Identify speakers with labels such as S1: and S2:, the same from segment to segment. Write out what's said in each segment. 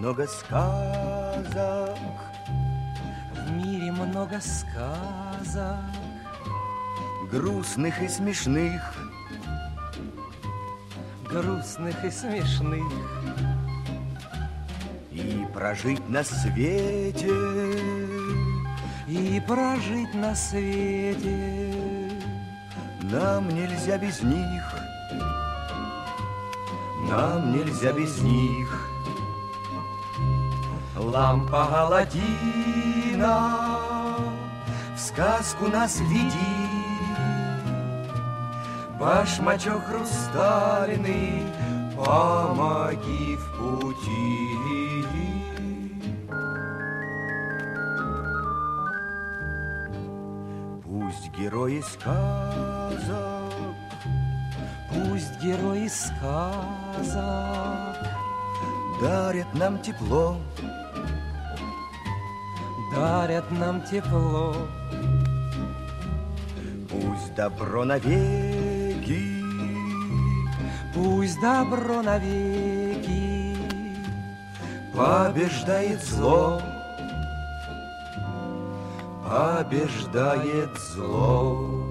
S1: много сказок.
S2: В мире много сказок.
S1: Грустных и смешных.
S2: Грустных и смешных.
S1: И прожить на свете.
S2: И прожить на свете.
S1: Нам нельзя без них. Нам нельзя без них. Лампа Аладдина в сказку нас веди. Башмачок хрустальный, помоги в пути. Пусть герои сказок,
S2: Пусть герои сказок
S1: дарят нам тепло,
S2: дарят нам тепло.
S1: Пусть добро навеки
S2: Пусть добро навеки
S1: побеждает зло, побеждает зло.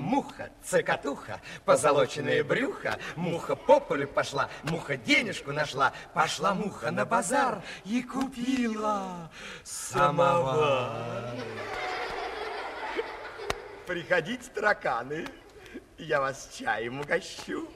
S3: Муха, муха, цокотуха, позолоченное брюхо, Муха по полю пошла, муха денежку нашла, Пошла муха на базар и купила самовар. Приходите, тараканы, я вас чаем угощу.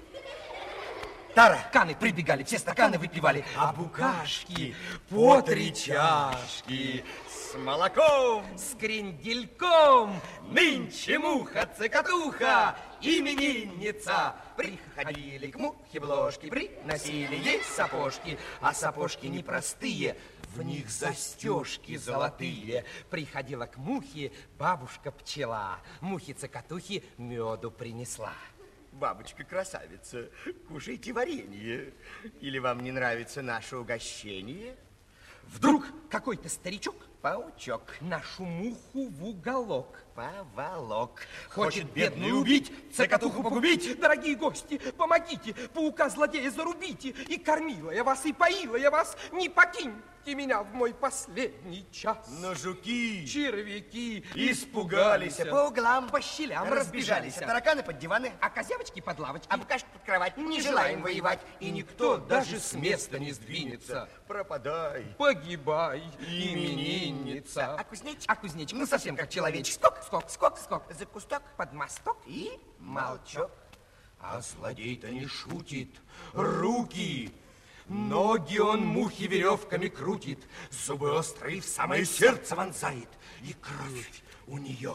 S3: Тараканы прибегали, все стаканы выпивали, а букашки по три чашки с молоком, с крендельком. Нынче муха, цокотуха, именинница. Приходили к мухе бложки, приносили ей сапожки, а сапожки непростые, в них застежки золотые. Приходила к мухе бабушка-пчела, мухе-цокотухе меду принесла. Бабочка-красавица, кушайте варенье. Или вам не нравится наше угощение? Вдруг какой-то старичок, паучок, нашу муху в уголок поволок. Хочет бедную убить, цокотуху погубить. Дорогие гости, помогите, паука-злодея зарубите. И кормила я вас, и поила я вас. Не покиньте меня в мой последний час. Но жуки, червяки испугались, по углам, по щелям разбежались. Тараканы под диваны, а козявочки под лавочки, а букашки под кровать. Не желаем воевать, и никто даже с места не сдвинется. Пропадай, погибай, именинница. А кузнечик? А кузнечик, ну совсем как человечек. Скок, скок, скок, скок. За кусток, под мосток и молчок. А злодей-то не шутит. Руки, ноги он мухи веревками крутит, зубы острые в самое сердце вонзает, и кровь у нее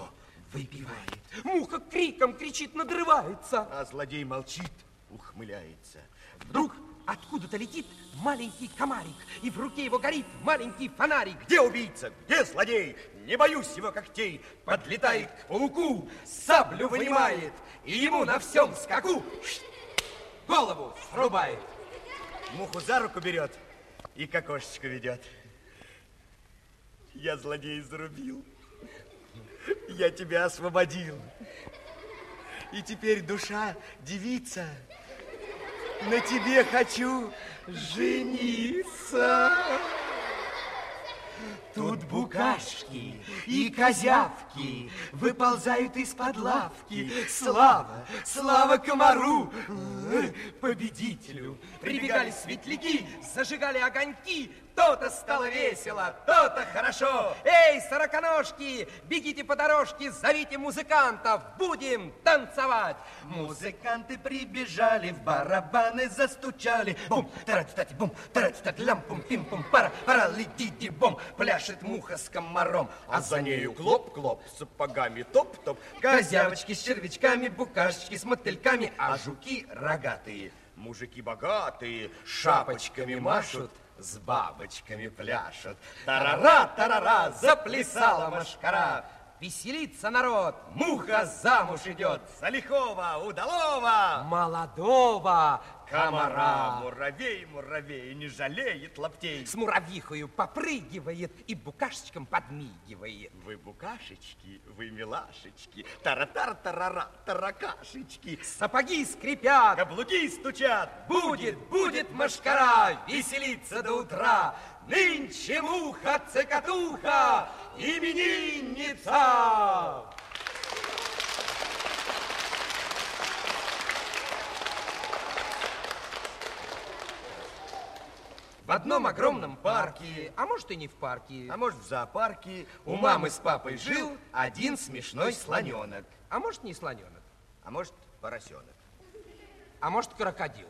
S3: выпивает. Муха криком кричит, надрывается. А злодей молчит, ухмыляется. Вдруг откуда-то летит маленький комарик, и в руке его горит маленький фонарик. Где убийца? Где злодей? Не боюсь его когтей. Подлетает к пауку, саблю вынимает, и ему на всем скаку голову срубает. Муху за руку берет и к окошечку ведет. Я злодея зарубил. Я тебя освободил. И теперь душа девица. На тебе хочу жениться. Тут букашки и козявки выползают из-под лавки. Слава, слава комару, э, победителю. Прибегали светляки, зажигали огоньки. То-то стало весело, то-то хорошо. Эй, сороконожки, бегите по дорожке, зовите музыкантов, будем танцевать. Музыканты прибежали, в барабаны застучали. Бум, тарать бум, тарать лям, пум, пим, пум, пара, пара, летите, бум. Пляшет муха с комаром, а за нею клоп-клоп, сапогами топ-топ. Козявочки с червячками, букашечки с мотыльками, а жуки рогатые. Мужики богатые, шапочками машут, с бабочками пляшут. Тарара, тарара, заплясала машкара. Веселится народ, муха замуж идет за лихого, удалого. Молодого,
S1: комара. Муравей, муравей, не жалеет лаптей.
S3: С муравьихою попрыгивает и букашечкам подмигивает.
S1: Вы букашечки, вы милашечки, тара-тара-тарара, таракашечки.
S3: Сапоги скрипят,
S1: Каблуки стучат,
S3: будет, будет машкара, веселиться до утра. Нынче муха-цокотуха, именинница! Одном огромном парке, а может и не в парке,
S1: А может, в зоопарке
S3: у мамы с папой жил один смешной слоненок. А может, не слоненок,
S1: А может, поросенок.
S3: а может, крокодил.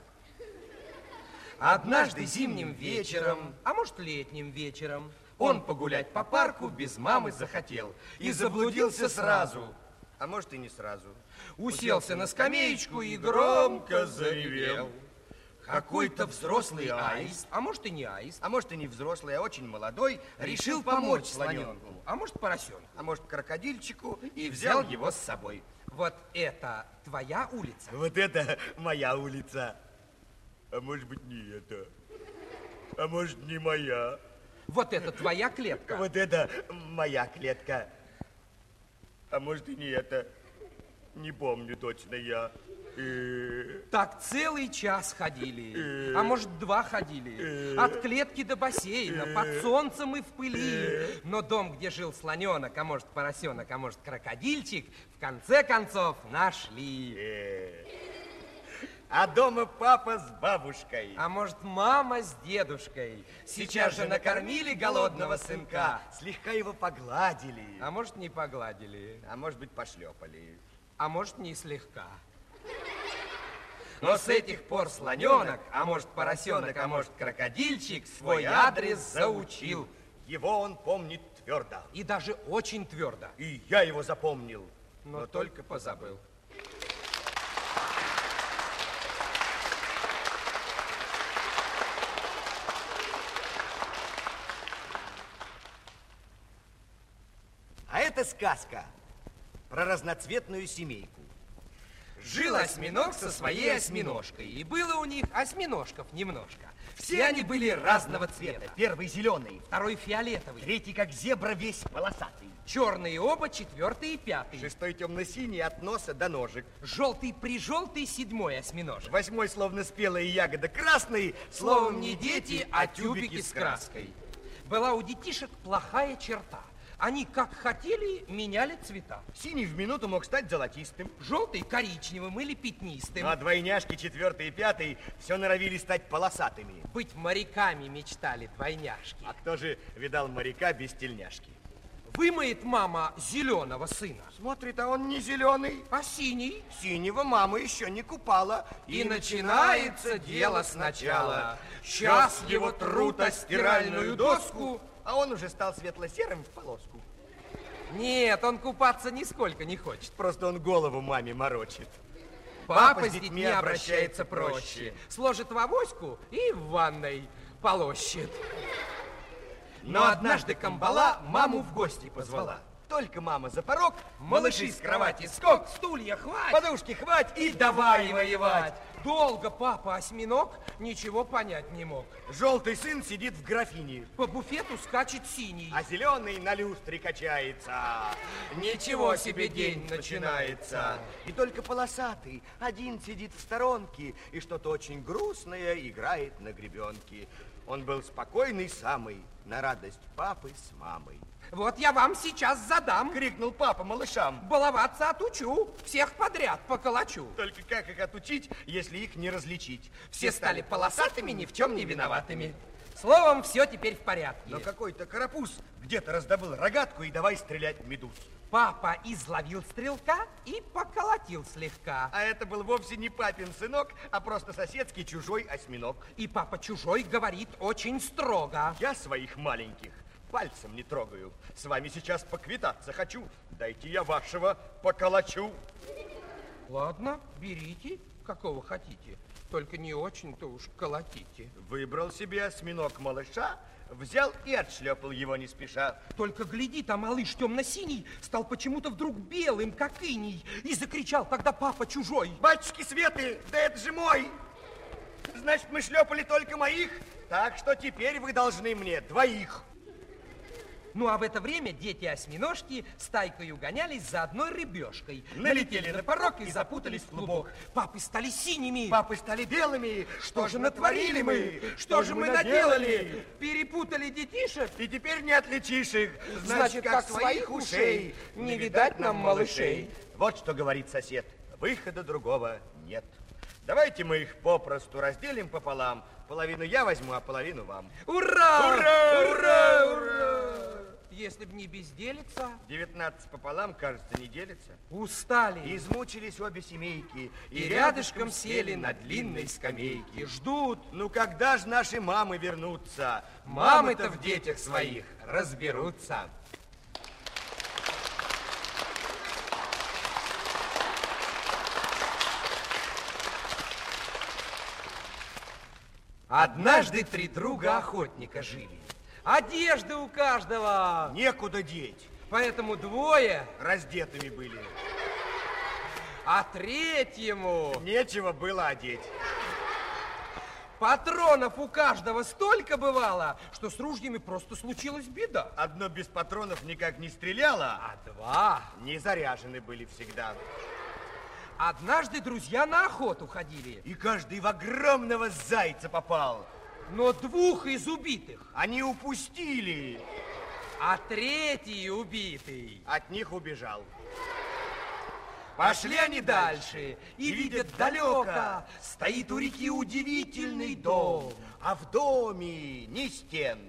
S3: Однажды зимним вечером, а может, летним вечером, он погулять по парку без мамы захотел и заблудился сразу.
S1: А может, и не сразу.
S3: Уселся на скамеечку и громко заревел. Какой-то взрослый аист, а может и не аист,
S1: А может, и не взрослый, а очень молодой,
S3: решил помочь слоненку, а может поросенку,
S1: А может, крокодильчику,
S3: и взял его с собой. Вот это твоя улица?
S1: Вот это моя улица. А может быть, не это. А может, не моя.
S3: Вот это твоя клетка?
S1: Вот это моя клетка. А может, и не это. Не помню точно я.
S3: Так целый час ходили, а может два ходили, от клетки до бассейна, под солнцем и в пыли. Но дом, где жил слоненок, а может поросенок, а может крокодильчик, в конце концов нашли.
S1: А дома папа с бабушкой.
S3: А может мама с дедушкой сейчас же накормили голодного сынка,
S1: Слегка его погладили.
S3: а может не погладили,
S1: А может быть, пошлепали.
S3: а может не слегка. Но с этих пор слоненок, а может поросенок, а может крокодильчик свой адрес заучил.
S1: Его он помнит твердо.
S3: И даже очень твердо,
S1: И я его запомнил.
S3: но только позабыл.
S1: А это сказка про разноцветную семейку.
S3: Жил осьминог со своей осьминожкой, и было у них осьминожков немножко. Все они были разного цвета.
S1: Первый зеленый,
S3: Второй фиолетовый,
S1: третий как зебра весь полосатый.
S3: черные оба, четвертый и пятый.
S1: Шестой темно-синий от носа до ножек.
S3: Желтый прижелтый седьмой осьминожек.
S1: Восьмой словно спелая ягода красный.
S3: Словом, не дети, а тюбики с краской. Была у детишек плохая черта. Они как хотели, меняли цвета.
S1: Синий в минуту мог стать золотистым.
S3: Желтый коричневым или пятнистым.
S1: А двойняшки четвертый и пятый все норовили стать полосатыми.
S3: Быть моряками мечтали двойняшки.
S1: А кто же видал моряка без тельняшки?
S3: Вымоет мама зеленого сына,
S1: Смотрит, а он не зеленый.
S3: а синий.
S1: Синего мама еще не купала.
S3: И начинается дело сначала. Сейчас его трут о стиральную доску.
S1: А он уже стал светло-серым в полоску.
S3: Нет, он купаться нисколько не хочет.
S1: Просто он голову маме морочит.
S3: Папа с детьми обращается проще. Сложит в авоську и в ванной полощет. Но однажды Камбала маму в гости позвала.
S1: Только мама за порог,
S3: Малыши с кровати скок, стулья хвать
S1: подушки хвать
S3: и давай воевать. Долго папа осьминог ничего понять не мог.
S1: Желтый сын сидит в графине,
S3: По буфету скачет синий.
S1: а зеленый на люстре качается.
S3: Ничего себе день начинается.
S1: И только полосатый один сидит в сторонке и что-то очень грустное играет на гребенке. Он был спокойный самый, на радость папы с мамой.
S3: Вот я вам сейчас задам.
S1: Крикнул папа малышам.
S3: Баловаться отучу, всех подряд поколочу.
S1: Только как их отучить, если их не различить?
S3: Все стали полосатыми, ни в чем не виноватыми. Словом, все теперь в порядке.
S1: Но какой-то карапуз где-то раздобыл рогатку и давай стрелять в медуз.
S3: Папа изловил стрелка и поколотил слегка.
S1: А это был вовсе не папин сынок, а просто соседский чужой осьминог.
S3: И папа чужой говорит очень строго.
S1: Я своих маленьких пальцем не трогаю. С вами сейчас поквитаться хочу. Дайте я вашего поколочу.
S3: Ладно, берите, какого хотите. Только не очень-то уж колотите.
S1: Выбрал себе осьминог малыша, взял и отшлепал его не спеша.
S3: Только гляди, там малыш темно-синий стал почему-то вдруг белым, как иней, и закричал тогда папа чужой.
S1: Батюшки Светы, да это же мой! значит, мы шлепали только моих, так что теперь вы должны мне двоих.
S3: Ну, а в это время дети-осьминожки стайкой угонялись за одной рыбешкой.
S1: Налетели на порог и запутались в клубок.
S3: Папы стали синими.
S1: Папы стали белыми. Что же натворили мы? Что же мы наделали?
S3: Перепутали детишек.
S1: И теперь не отличишь их.
S3: Значит, как своих ушей. Не видать нам малышей.
S1: Вот что говорит сосед. Выхода другого нет. Давайте мы их попросту разделим пополам. Половину я возьму, а половину вам.
S3: Ура!
S1: Ура!
S3: Ура! Ура! Если б не безделица,
S1: 19 пополам, кажется, не делится.
S3: устали.
S1: Измучились обе семейки.
S3: И рядышком сели на длинной скамейке. Ждут.
S1: Ну когда же наши мамы вернутся?
S3: Мамы-то в детях своих разберутся. Однажды три друга охотника жили. Одежды у каждого.
S1: Некуда деть.
S3: Поэтому двое,
S1: Раздетыми были.
S3: а третьему
S1: Нечего было одеть.
S3: патронов у каждого столько бывало, что с ружьями просто случилась беда.
S1: Одно без патронов никак не стреляло,
S3: А два.
S1: не заряжены были всегда.
S3: Однажды друзья на охоту ходили,
S1: И каждый в огромного зайца попал.
S3: Но двух из убитых,
S1: Они упустили.
S3: а третий убитый.
S1: От них убежал.
S3: Пошли они дальше и видят далеко, стоит у реки удивительный дом.
S1: А в доме ни стен,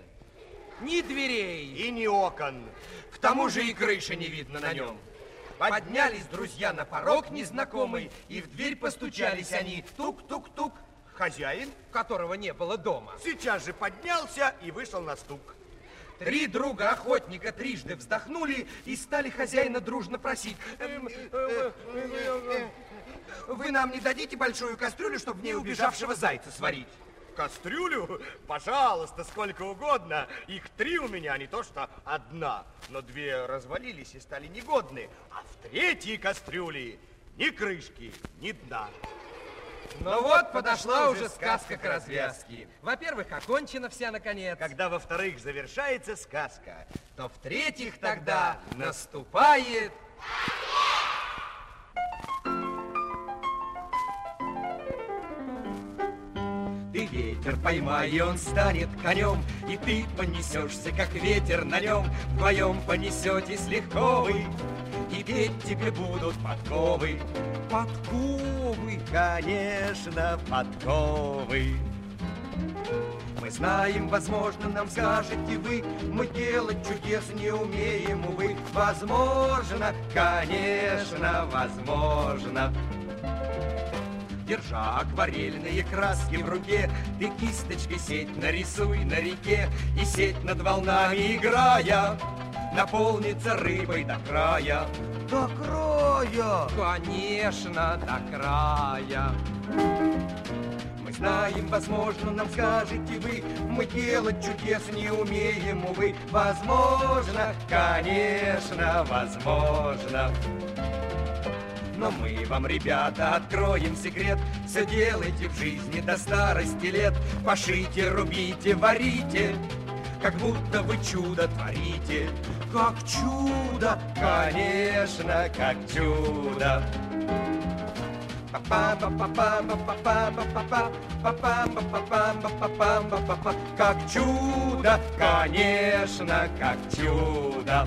S3: Ни дверей,
S1: и ни окон.
S3: к тому же и крыши не видно на нем. Поднялись друзья на порог незнакомый, и в дверь постучались они, тук-тук-тук,
S1: Хозяин
S3: которого не было дома.
S1: сейчас же поднялся и вышел на стук.
S3: Три друга охотника трижды вздохнули и стали хозяина дружно просить. «Эм, э, э, э, Вы нам не дадите большую кастрюлю, чтобы в ней убежавшего зайца сварить?
S1: Кастрюлю? Пожалуйста, сколько угодно. Их три у меня, а не то что одна. Но две развалились и стали негодны. А в третьей кастрюле ни крышки, ни дна.
S3: Ну вот подошла уже сказка к развязке. Во-первых, окончена вся наконец.
S1: Когда во-вторых завершается сказка,
S3: то в-третьих тогда наступает... Ты ветер поймай, и он станет конем, И ты понесешься, как ветер на нем. Вдвоем понесетесь легко вы, И петь тебе будут подковы. Подковы!
S1: конечно, подковы.
S3: Мы знаем, возможно, нам скажете вы, мы делать чудес не умеем, увы. Возможно, конечно, возможно. Держа акварельные краски в руке, ты кисточкой сеть нарисуй на реке, и сеть над волнами играя, наполнится рыбой до края.
S1: До края!
S3: Конечно, до края. Мы знаем, возможно, нам скажете вы, мы делать чудес не умеем, увы. Возможно, конечно, возможно. Но мы вам, ребята, откроем секрет Все делайте в жизни до старости лет Пошите, рубите, варите Как будто вы чудо творите Как чудо, конечно, как чудо Как чудо, конечно, как чудо.